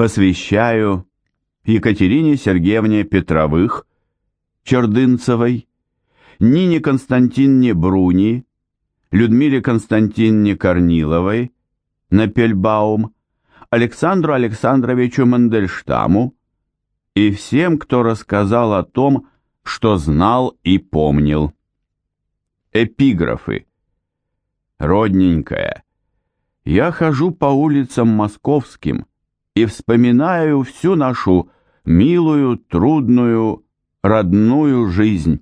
Посвящаю Екатерине Сергеевне Петровых, Чердынцевой, Нине Константинне Бруни, Людмиле Константинне Корниловой, Напельбаум, Александру Александровичу Мандельштаму и всем, кто рассказал о том, что знал и помнил. Эпиграфы. Родненькая, я хожу по улицам московским и вспоминаю всю нашу милую, трудную, родную жизнь.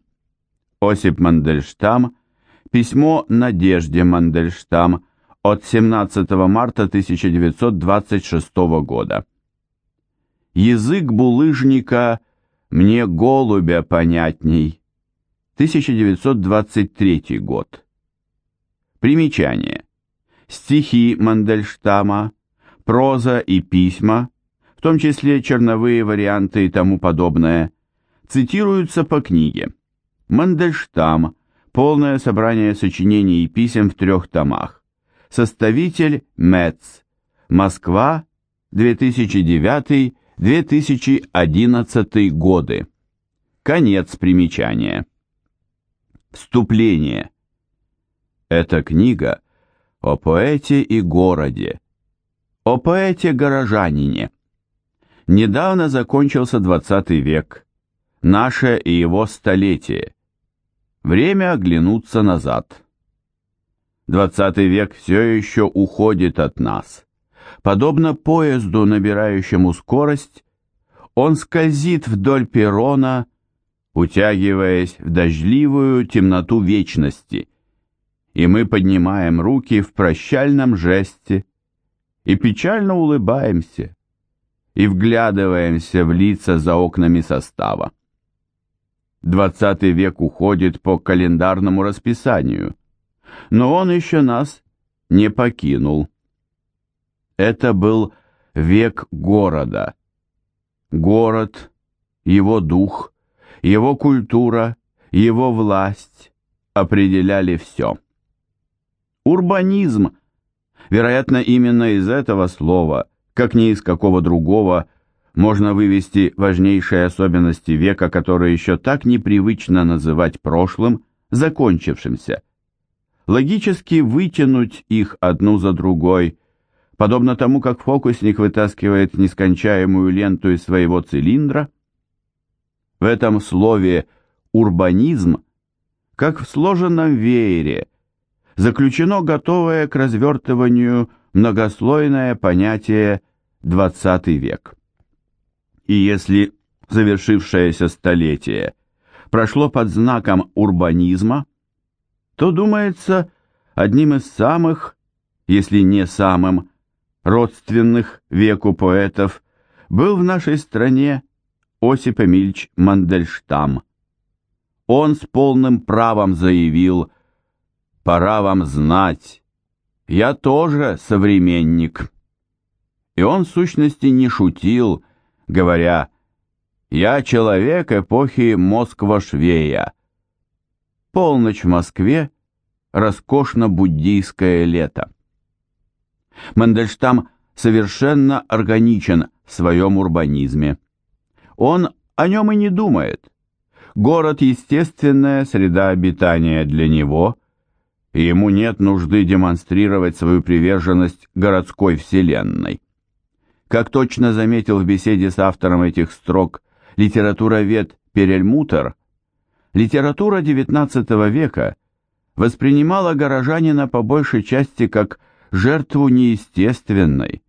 Осип Мандельштам, письмо Надежде Мандельштам от 17 марта 1926 года. Язык булыжника мне голубя понятней. 1923 год. Примечание. Стихи Мандельштама, проза и письма, в том числе черновые варианты и тому подобное, цитируются по книге. Мандельштам. Полное собрание сочинений и писем в трех томах. Составитель Мец. Москва. 2009-2011 годы. Конец примечания. Вступление. Эта книга о поэте и городе, о поэте-горожанине. Недавно закончился 20 век, наше и его столетие. Время оглянуться назад. Двадцатый век все еще уходит от нас. Подобно поезду, набирающему скорость, он скользит вдоль перрона, утягиваясь в дождливую темноту вечности, и мы поднимаем руки в прощальном жесте и печально улыбаемся, и вглядываемся в лица за окнами состава. Двадцатый век уходит по календарному расписанию, но он еще нас не покинул. Это был век города. Город, его дух, его культура, его власть определяли все. Урбанизм, вероятно, именно из этого слова, как ни из какого другого, можно вывести важнейшие особенности века, которые еще так непривычно называть прошлым, закончившимся. Логически вытянуть их одну за другой, подобно тому, как фокусник вытаскивает нескончаемую ленту из своего цилиндра. В этом слове «урбанизм», как в сложенном веере, заключено готовое к развертыванию многослойное понятие «двадцатый век». И если завершившееся столетие прошло под знаком урбанизма, то, думается, одним из самых, если не самым, родственных веку поэтов был в нашей стране Осип Эмильч Мандельштам. Он с полным правом заявил «Пора вам знать, я тоже современник». И он в сущности не шутил, говоря «Я человек эпохи Москва-Швея». Полночь в Москве, роскошно-буддийское лето. Мандельштам совершенно органичен в своем урбанизме. Он о нем и не думает. Город – естественная среда обитания для него, и ему нет нужды демонстрировать свою приверженность городской вселенной. Как точно заметил в беседе с автором этих строк литературовед Перельмутер, литература XIX века воспринимала горожанина по большей части как жертву неестественной,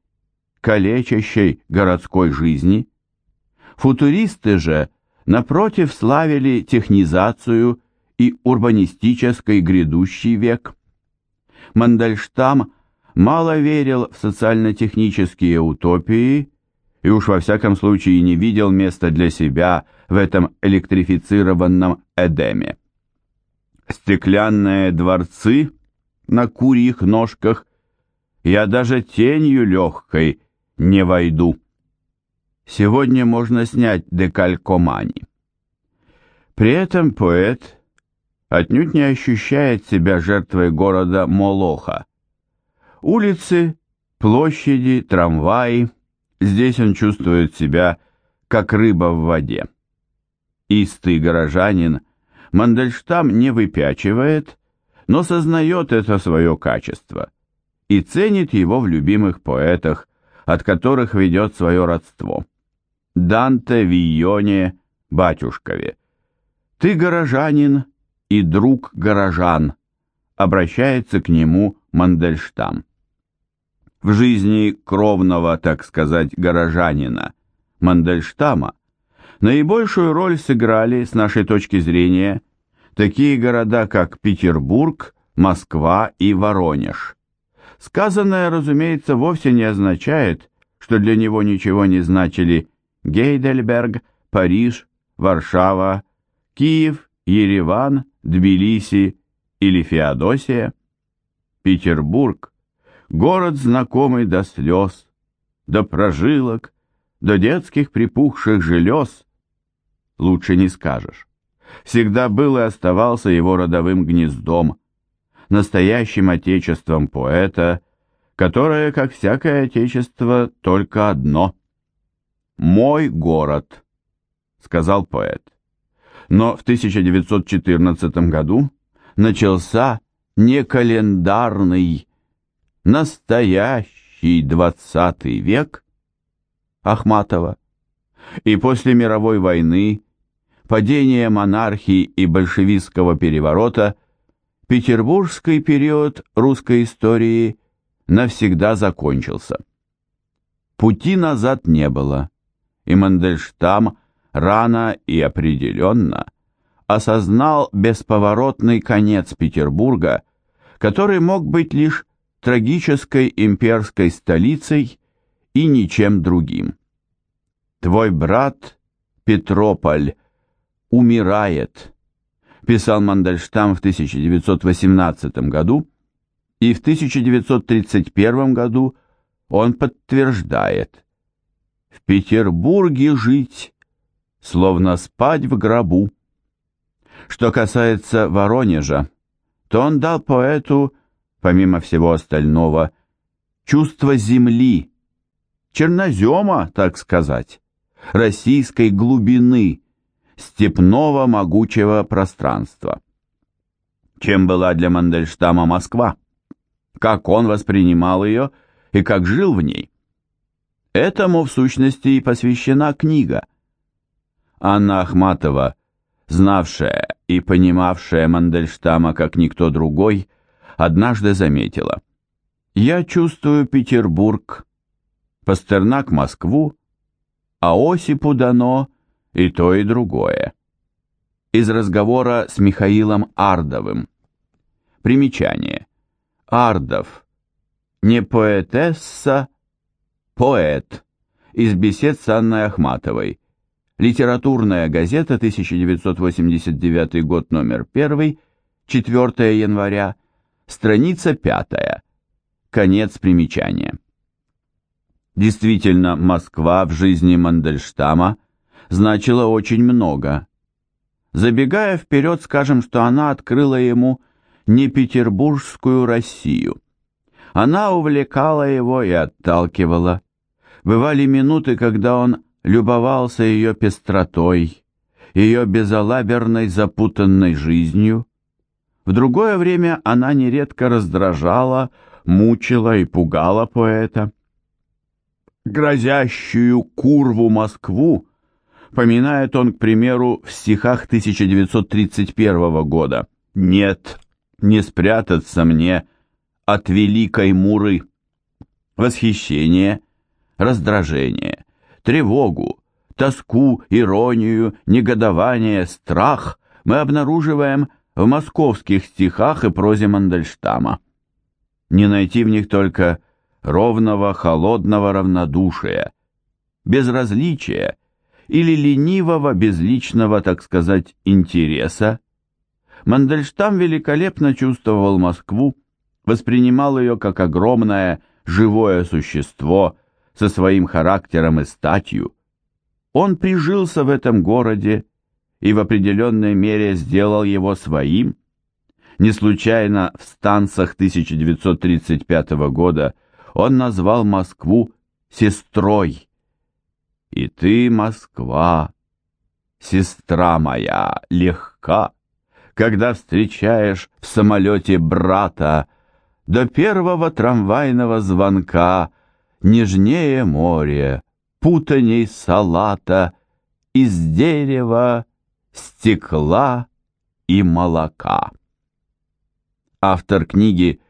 калечащей городской жизни. Футуристы же, напротив, славили технизацию и урбанистический грядущий век. Мандельштам мало верил в социально-технические утопии и уж во всяком случае не видел места для себя в этом электрифицированном Эдеме. Стеклянные дворцы на курьих ножках я даже тенью легкой не войду. Сегодня можно снять декалькомани. При этом поэт отнюдь не ощущает себя жертвой города Молоха, Улицы, площади, трамваи, Здесь он чувствует себя, как рыба в воде. Истый горожанин Мандельштам не выпячивает, но сознает это свое качество и ценит его в любимых поэтах, от которых ведет свое родство. Данте, Вийоне, Батюшкове. «Ты горожанин и друг горожан», обращается к нему Мандельштам. В жизни кровного, так сказать, горожанина Мандельштама наибольшую роль сыграли, с нашей точки зрения, такие города, как Петербург, Москва и Воронеж. Сказанное, разумеется, вовсе не означает, что для него ничего не значили Гейдельберг, Париж, Варшава, Киев, Ереван, Тбилиси или Феодосия. Петербург – город знакомый до слез, до прожилок, до детских припухших желез. Лучше не скажешь. Всегда был и оставался его родовым гнездом, настоящим отечеством поэта, которое, как всякое отечество, только одно – «Мой город», – сказал поэт. Но в 1914 году начался не календарный, настоящий двадцатый век Ахматова. И после мировой войны, падения монархии и большевистского переворота, петербургский период русской истории навсегда закончился. Пути назад не было, и Мандельштам рано и определенно – осознал бесповоротный конец Петербурга, который мог быть лишь трагической имперской столицей и ничем другим. «Твой брат Петрополь умирает», писал Мандельштам в 1918 году, и в 1931 году он подтверждает «В Петербурге жить, словно спать в гробу». Что касается Воронежа, то он дал поэту, помимо всего остального, чувство земли, чернозема, так сказать, российской глубины, степного могучего пространства. Чем была для Мандельштама Москва? Как он воспринимал ее и как жил в ней? Этому, в сущности, и посвящена книга. Анна Ахматова знавшая и понимавшая Мандельштама как никто другой, однажды заметила. «Я чувствую Петербург, Пастернак Москву, а Осипу дано и то, и другое». Из разговора с Михаилом Ардовым. Примечание. Ардов. Не поэтесса, поэт. Из бесед с Анной Ахматовой. Литературная газета, 1989 год, номер 1, 4 января, страница 5. Конец примечания. Действительно, Москва в жизни Мандельштама значила очень много. Забегая вперед, скажем, что она открыла ему не петербургскую Россию. Она увлекала его и отталкивала. Бывали минуты, когда он любовался ее пестротой, ее безалаберной запутанной жизнью. В другое время она нередко раздражала, мучила и пугала поэта. Грозящую курву Москву поминает он, к примеру, в стихах 1931 года. «Нет, не спрятаться мне от великой муры». Восхищение, раздражение, тревогу, тоску, иронию, негодование, страх мы обнаруживаем в московских стихах и прозе Мандельштама. Не найти в них только ровного, холодного равнодушия, безразличия или ленивого, безличного, так сказать, интереса. Мандельштам великолепно чувствовал Москву, воспринимал ее как огромное живое существо – со своим характером и статью. Он прижился в этом городе и в определенной мере сделал его своим. Не случайно в станцах 1935 года он назвал Москву «сестрой», И ты, Москва, сестра моя, легка, когда встречаешь в самолете брата, до первого трамвайного звонка нежнее море, путаней салата из дерева, стекла и молока. Автор книги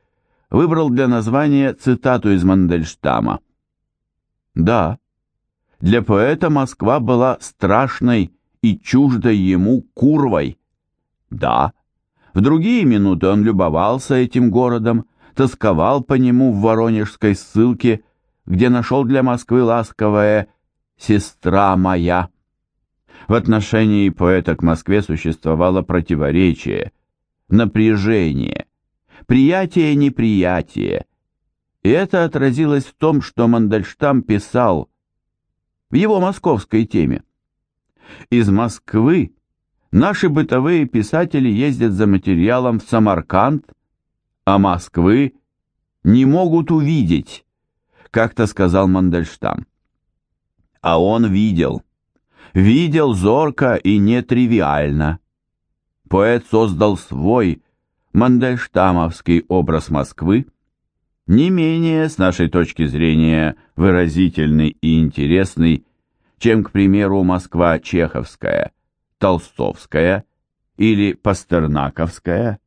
выбрал для названия цитату из Мандельштама. Да, для поэта Москва была страшной и чуждой ему курвой. Да, в другие минуты он любовался этим городом, тосковал по нему в воронежской ссылке, где нашел для Москвы ласковое «сестра моя». В отношении поэта к Москве существовало противоречие, напряжение, приятие-неприятие. И это отразилось в том, что Мандельштам писал в его московской теме. Из Москвы наши бытовые писатели ездят за материалом в Самарканд, а Москвы не могут увидеть, как-то сказал Мандельштам. А он видел. Видел зорко и нетривиально. Поэт создал свой, мандельштамовский образ Москвы, не менее, с нашей точки зрения, выразительный и интересный, чем, к примеру, Москва чеховская, толстовская или пастернаковская.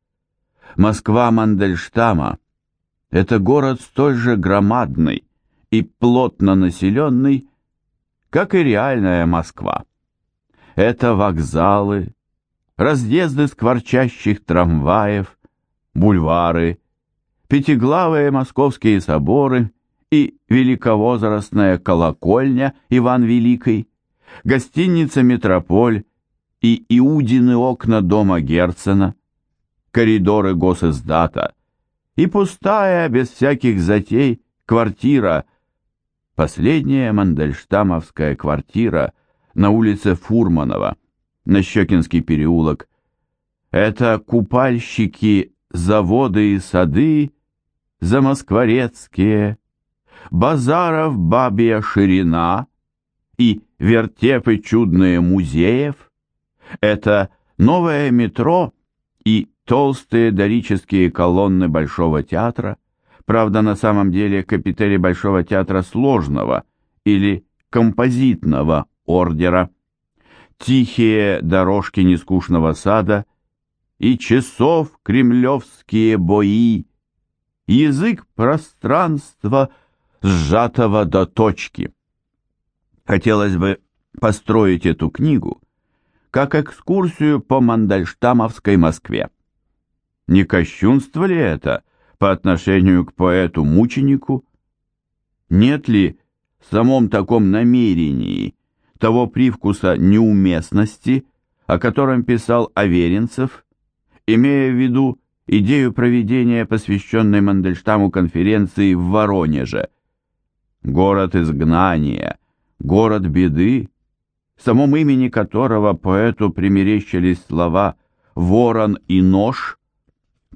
Москва Мандельштама – это город столь же громадный и плотно населенный, как и реальная Москва. Это вокзалы, разъезды скворчащих трамваев, бульвары, пятиглавые московские соборы и великовозрастная колокольня Иван Великий, гостиница «Метрополь» и Иудины окна дома Герцена, коридоры госиздата и пустая, без всяких затей, квартира, последняя мандельштамовская квартира на улице Фурманова, на Щекинский переулок. Это купальщики, заводы и сады замоскворецкие, базаров бабья ширина и вертепы чудные музеев. Это новое метро и толстые дорические колонны Большого театра, правда, на самом деле капители Большого театра сложного или композитного ордера тихие дорожки нескучного сада и часов кремлевские бои, язык пространства, сжатого до точки. Хотелось бы построить эту книгу как экскурсию по Мандельштамовской Москве. Не кощунство ли это по отношению к поэту-мученику? Нет ли в самом таком намерении того привкуса неуместности, о котором писал Аверинцев, имея в виду идею проведения посвященной Мандельштаму конференции в Воронеже. Город изгнания, город беды, в самом имени которого поэту примерещились слова «ворон» и «нож»,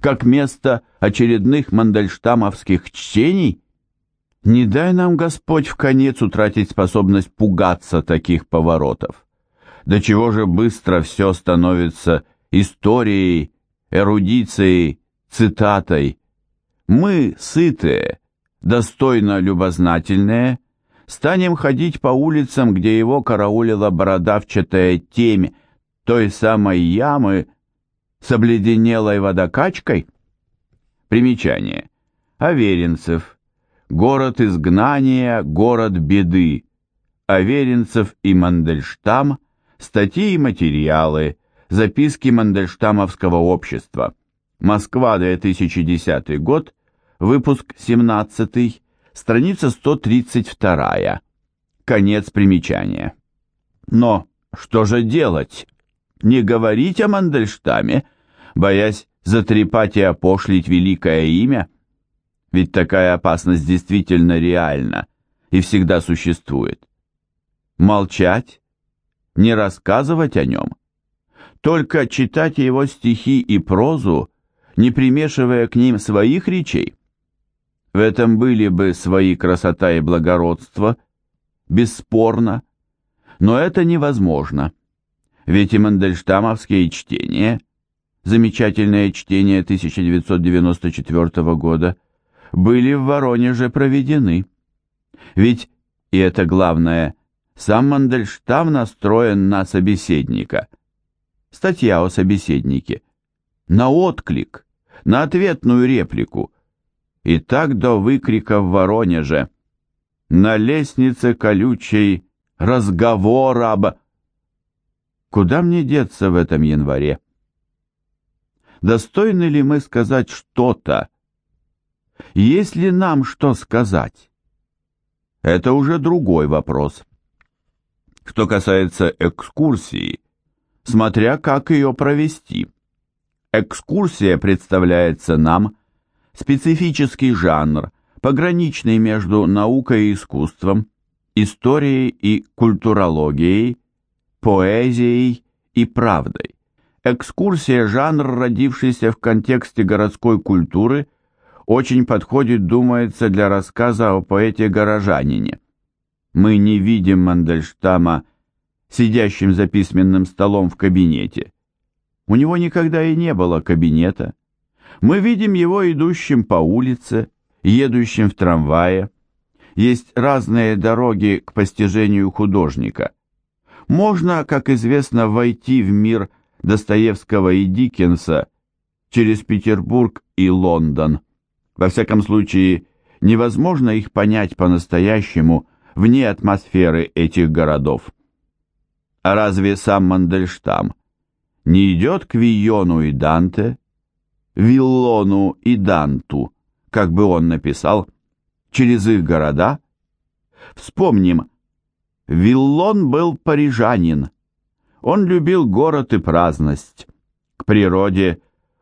как место очередных мандельштамовских чтений – не дай нам, Господь, в конец утратить способность пугаться таких поворотов. До чего же быстро все становится историей, эрудицией, цитатой. Мы, сытые, достойно любознательные, станем ходить по улицам, где его караулила бородавчатая темь той самой ямы с обледенелой водокачкой? Примечание. Аверинцев город изгнания, город беды, Аверинцев и Мандельштам, статьи и материалы, записки Мандельштамовского общества, Москва, 2010 год, выпуск 17, страница 132, конец примечания. Но что же делать? Не говорить о Мандельштаме, боясь затрепать и опошлить великое имя – ведь такая опасность действительно реальна и всегда существует. Молчать, не рассказывать о нем, только читать его стихи и прозу, не примешивая к ним своих речей. В этом были бы свои красота и благородство, бесспорно, Но это невозможно. Ведь и Мандельштамовские чтения, замечательное чтение 1994 года, были в Воронеже проведены. Ведь, и это главное, сам Мандельштам настроен на собеседника. Статья о собеседнике. На отклик, на ответную реплику. И так до выкрика в Воронеже. На лестнице колючей разговор об... Куда мне деться в этом январе? Достойны ли мы сказать что-то? Есть ли нам что сказать? Это уже другой вопрос. Что касается экскурсии, смотря как ее провести. Экскурсия представляется нам специфический жанр, пограничный между наукой и искусством, историей и культурологией, поэзией и правдой. Экскурсия – жанр, родившийся в контексте городской культуры, очень подходит, думается, для рассказа о поэте-горожанине. Мы не видим Мандельштама сидящим за письменным столом в кабинете. У него никогда и не было кабинета. Мы видим его идущим по улице, едущим в трамвае. Есть разные дороги к постижению художника. Можно, как известно, войти в мир Достоевского и Диккенса через Петербург и Лондон. Во всяком случае, невозможно их понять по-настоящему – вне атмосферы этих городов. А разве сам Мандельштам не идет к Виону и Данте, Виллону и Данту, как бы он написал, через их города? Вспомним, Виллон был парижанин. Он любил город и праздность. К природе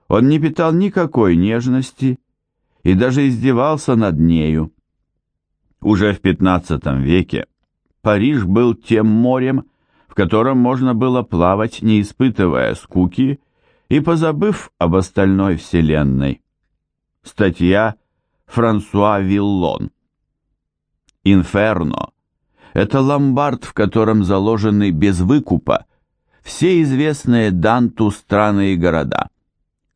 он не питал никакой нежности и даже издевался над нею. Уже в XV веке Париж был тем морем, в котором можно было плавать, не испытывая скуки и позабыв об остальной вселенной. Статья Франсуа Виллон. «Инферно» — это ломбард, в котором заложены без выкупа все известные Данту страны и города.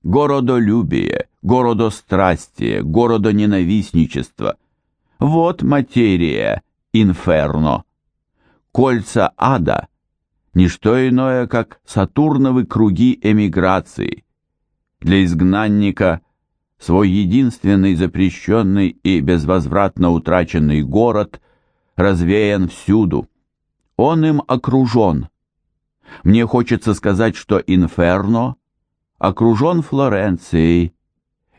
Городолюбие, городострастие, городоненавистничество — вот материя, инферно. Кольца ада – ничто иное, как сатурновы круги эмиграции. Для изгнанника свой единственный запрещенный и безвозвратно утраченный город развеян всюду. Он им окружен. Мне хочется сказать, что инферно окружен Флоренцией.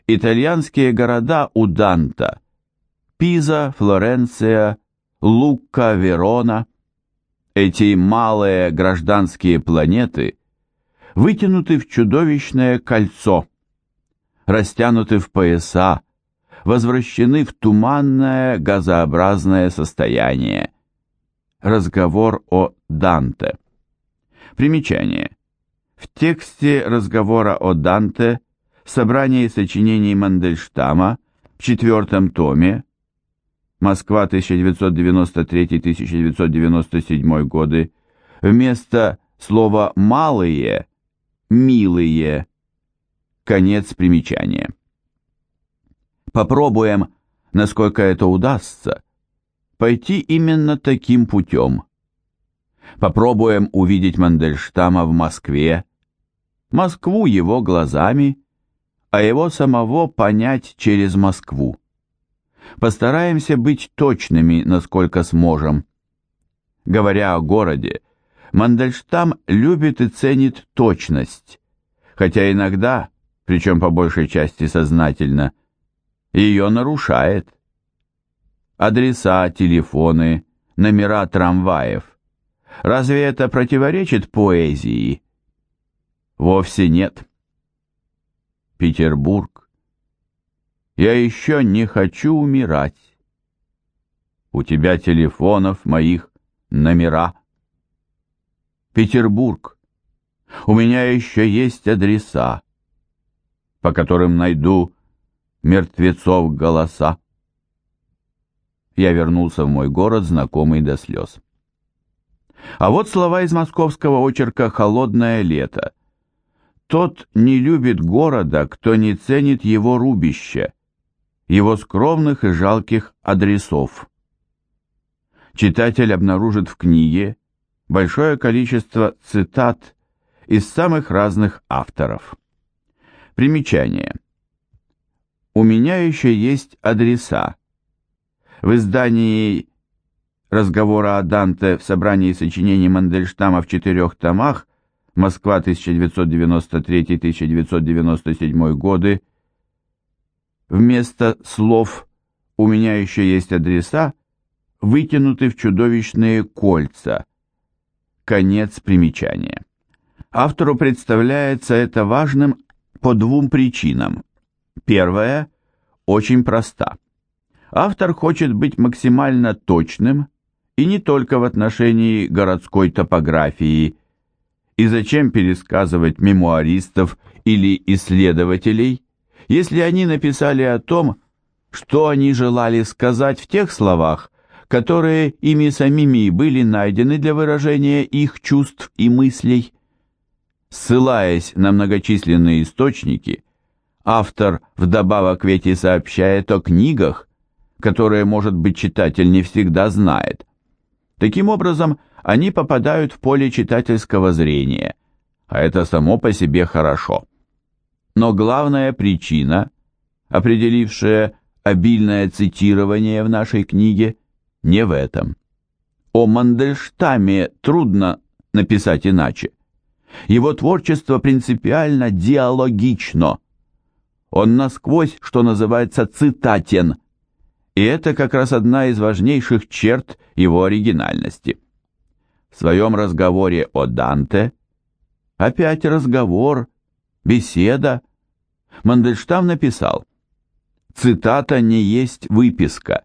Итальянские города у Данта – Пиза, Флоренция, Лукка, Верона. Эти малые гражданские планеты вытянуты в чудовищное кольцо, растянуты в пояса, возвращены в туманное газообразное состояние. Разговор о Данте. Примечание. В тексте разговора о Данте собрание сочинений Мандельштама в четвертом томе Москва, 1993-1997 годы, вместо слова «малые» – «милые». Конец примечания. Попробуем, насколько это удастся, пойти именно таким путем. Попробуем увидеть Мандельштама в Москве, Москву его глазами, а его самого понять через Москву. Постараемся быть точными, насколько сможем. Говоря о городе, Мандельштам любит и ценит точность, хотя иногда, причем по большей части сознательно, ее нарушает. Адреса, телефоны, номера трамваев. Разве это противоречит поэзии? Вовсе нет. Петербург я еще не хочу умирать. У тебя телефонов моих номера. Петербург. У меня еще есть адреса, по которым найду мертвецов голоса. Я вернулся в мой город, знакомый до слез. А вот слова из московского очерка «Холодное лето». Тот не любит города, кто не ценит его рубища, его скромных и жалких адресов. Читатель обнаружит в книге большое количество цитат из самых разных авторов. Примечание. У меня еще есть адреса. В издании разговора о Данте в собрании сочинений Мандельштама в четырех томах Москва, 1993-1997 годы, вместо слов «у меня еще есть адреса» вытянуты в чудовищные кольца. Конец примечания. Автору представляется это важным по двум причинам. Первая очень проста. Автор хочет быть максимально точным и не только в отношении городской топографии. И зачем пересказывать мемуаристов или исследователей, если они написали о том, что они желали сказать в тех словах, которые ими самими были найдены для выражения их чувств и мыслей. Ссылаясь на многочисленные источники, автор вдобавок ведь и сообщает о книгах, которые, может быть, читатель не всегда знает. Таким образом, они попадают в поле читательского зрения, а это само по себе хорошо. Но главная причина, определившая обильное цитирование в нашей книге, не в этом. О Мандельштаме трудно написать иначе. Его творчество принципиально диалогично. Он насквозь, что называется, цитатен. И это как раз одна из важнейших черт его оригинальности. В своем разговоре о Данте, опять разговор, беседа, Мандельштам написал, «Цитата не есть выписка,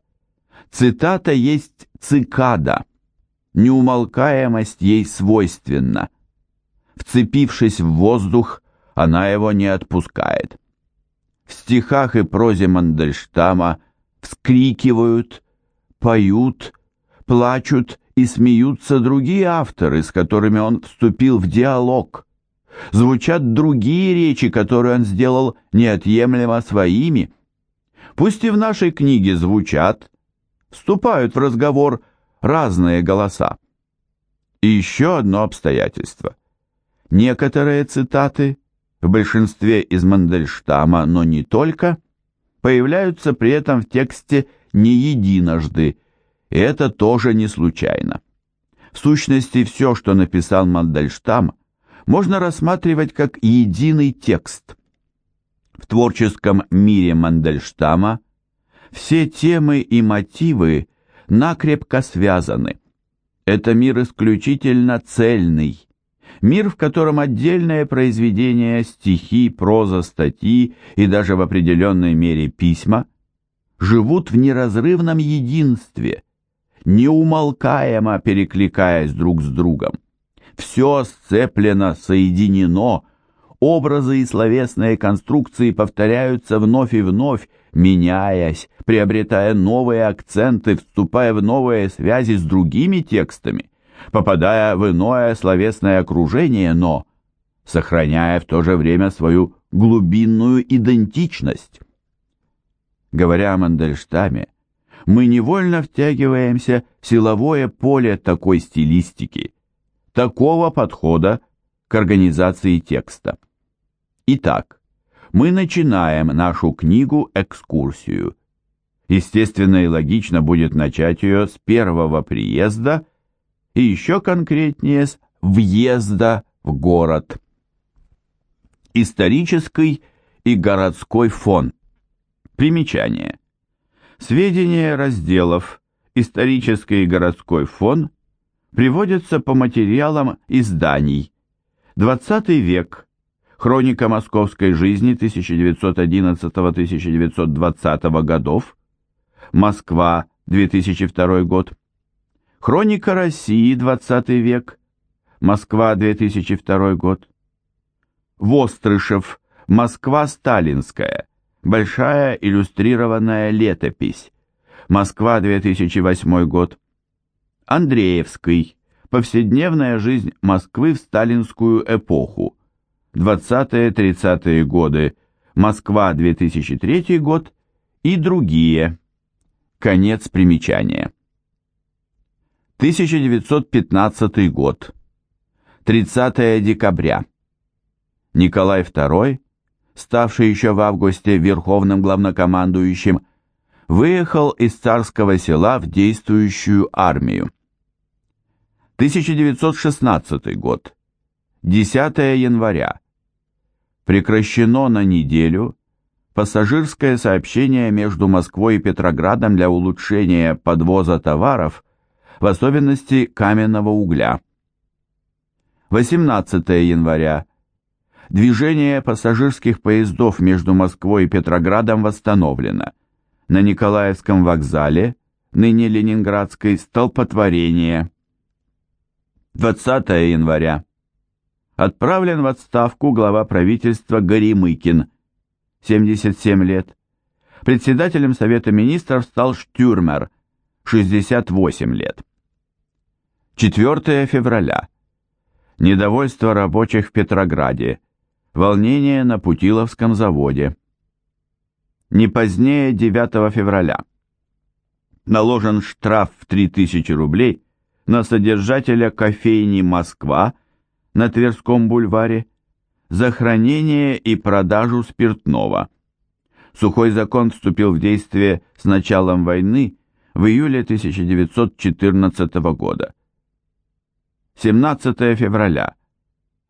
цитата есть цикада, неумолкаемость ей свойственна. Вцепившись в воздух, она его не отпускает. В стихах и прозе Мандельштама вскрикивают, поют, плачут и смеются другие авторы, с которыми он вступил в диалог. Звучат другие речи, которые он сделал неотъемлемо своими. Пусть и в нашей книге звучат, вступают в разговор разные голоса. И еще одно обстоятельство. Некоторые цитаты, в большинстве из Мандельштама, но не только, появляются при этом в тексте не единожды, и это тоже не случайно. В сущности, все, что написал Мандельштам, можно рассматривать как единый текст. В творческом мире Мандельштама все темы и мотивы накрепко связаны. Это мир исключительно цельный, мир, в котором отдельное произведение, стихи, проза, статьи и даже в определенной мере письма живут в неразрывном единстве, неумолкаемо перекликаясь друг с другом. Все сцеплено, соединено, образы и словесные конструкции повторяются вновь и вновь, меняясь, приобретая новые акценты, вступая в новые связи с другими текстами, попадая в иное словесное окружение, но сохраняя в то же время свою глубинную идентичность. Говоря о Мандельштаме, мы невольно втягиваемся в силовое поле такой стилистики, такого подхода к организации текста. Итак, мы начинаем нашу книгу-экскурсию. Естественно и логично будет начать ее с первого приезда и еще конкретнее с въезда в город. Исторический и городской фон. Примечание. Сведения разделов «Исторический и городской фон» приводятся по материалам изданий. 20 век. Хроника московской жизни 1911-1920 годов. Москва, 2002 год. Хроника России, 20 век. Москва, 2002 год. Вострышев. Москва сталинская. Большая иллюстрированная летопись. Москва, 2008 год. Андреевский. Повседневная жизнь Москвы в сталинскую эпоху. 20-30-е годы. Москва, 2003 год и другие. Конец примечания. 1915 год. 30 декабря. Николай II, ставший еще в августе верховным главнокомандующим, выехал из царского села в действующую армию. 1916 год. 10 января. Прекращено на неделю пассажирское сообщение между Москвой и Петроградом для улучшения подвоза товаров, в особенности каменного угля. 18 января. Движение пассажирских поездов между Москвой и Петроградом восстановлено. На Николаевском вокзале, ныне Ленинградской, столпотворение. 20 января. Отправлен в отставку глава правительства Горемыкин, 77 лет. Председателем Совета министров стал Штюрмер, 68 лет. 4 февраля. Недовольство рабочих в Петрограде. Волнение на Путиловском заводе. Не позднее 9 февраля. Наложен штраф в 3000 рублей на содержателя кофейни «Москва» на Тверском бульваре за хранение и продажу спиртного. Сухой закон вступил в действие с началом войны в июле 1914 года. 17 февраля.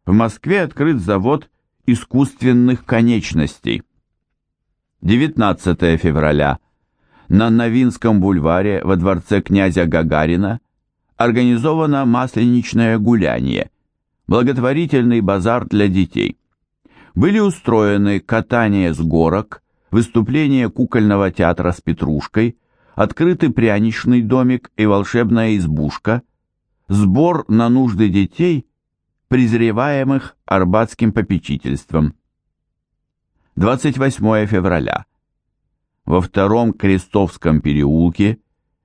В Москве открыт завод искусственных конечностей. 19 февраля. На Новинском бульваре во дворце князя Гагарина организовано масленичное гуляние, благотворительный базар для детей. Были устроены катание с горок, выступление кукольного театра с петрушкой, открытый пряничный домик и волшебная избушка, сбор на нужды детей, презреваемых арбатским попечительством. 28 февраля. Во втором Крестовском переулке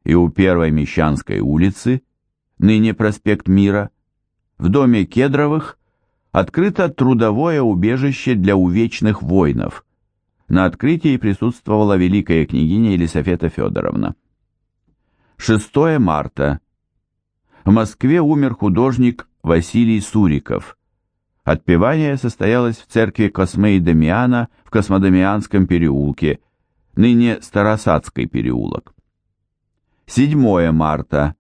и у первой Мещанской улицы ныне проспект Мира, в доме Кедровых открыто трудовое убежище для увечных воинов. На открытии присутствовала великая княгиня Елисавета Федоровна. 6 марта. В Москве умер художник Василий Суриков. Отпевание состоялось в церкви Космы и Дамиана в Космодемианском переулке, ныне Старосадский переулок. 7 марта.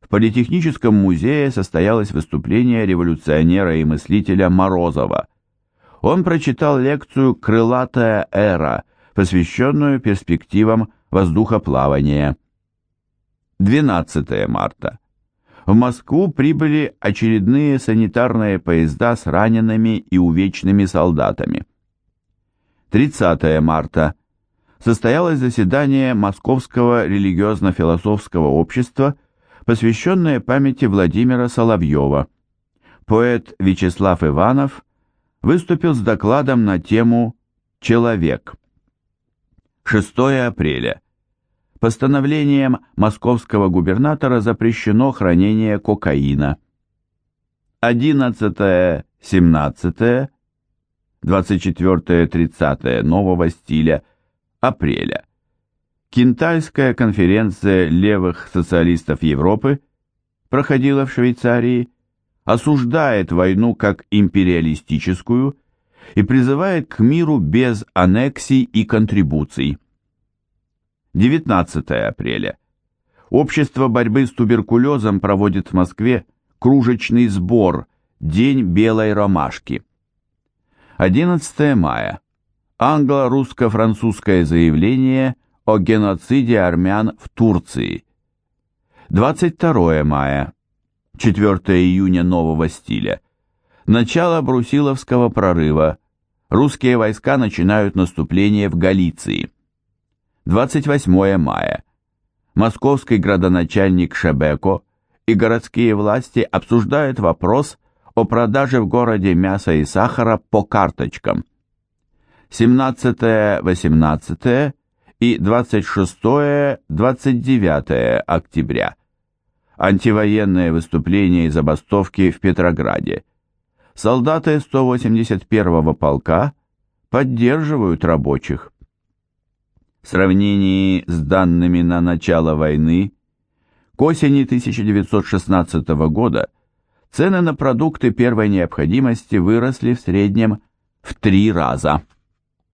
В Политехническом музее состоялось выступление революционера и мыслителя Морозова. Он прочитал лекцию «Крылатая эра», посвященную перспективам воздухоплавания. 12 марта. В Москву прибыли очередные санитарные поезда с ранеными и увечными солдатами. 30 марта. Состоялось заседание Московского религиозно-философского общества – посвященное памяти Владимира Соловьева. Поэт Вячеслав Иванов выступил с докладом на тему «Человек». 6 апреля. Постановлением московского губернатора запрещено хранение кокаина. 11, 17, 24-30 нового стиля апреля. Кентайская конференция левых социалистов Европы проходила в Швейцарии, осуждает войну как империалистическую и призывает к миру без аннексий и контрибуций. 19 апреля. Общество борьбы с туберкулезом проводит в Москве кружечный сбор «День белой ромашки». 11 мая. Англо-русско-французское заявление – о геноциде армян в Турции. 22 мая, 4 июня нового стиля. Начало Брусиловского прорыва. Русские войска начинают наступление в Галиции. 28 мая. Московский градоначальник Шебеко и городские власти обсуждают вопрос о продаже в городе мяса и сахара по карточкам. 17-18 и 26-29 октября. Антивоенные выступления и забастовки в Петрограде. Солдаты 181-го полка поддерживают рабочих. В сравнении с данными на начало войны, к осени 1916 года цены на продукты первой необходимости выросли в среднем в три раза.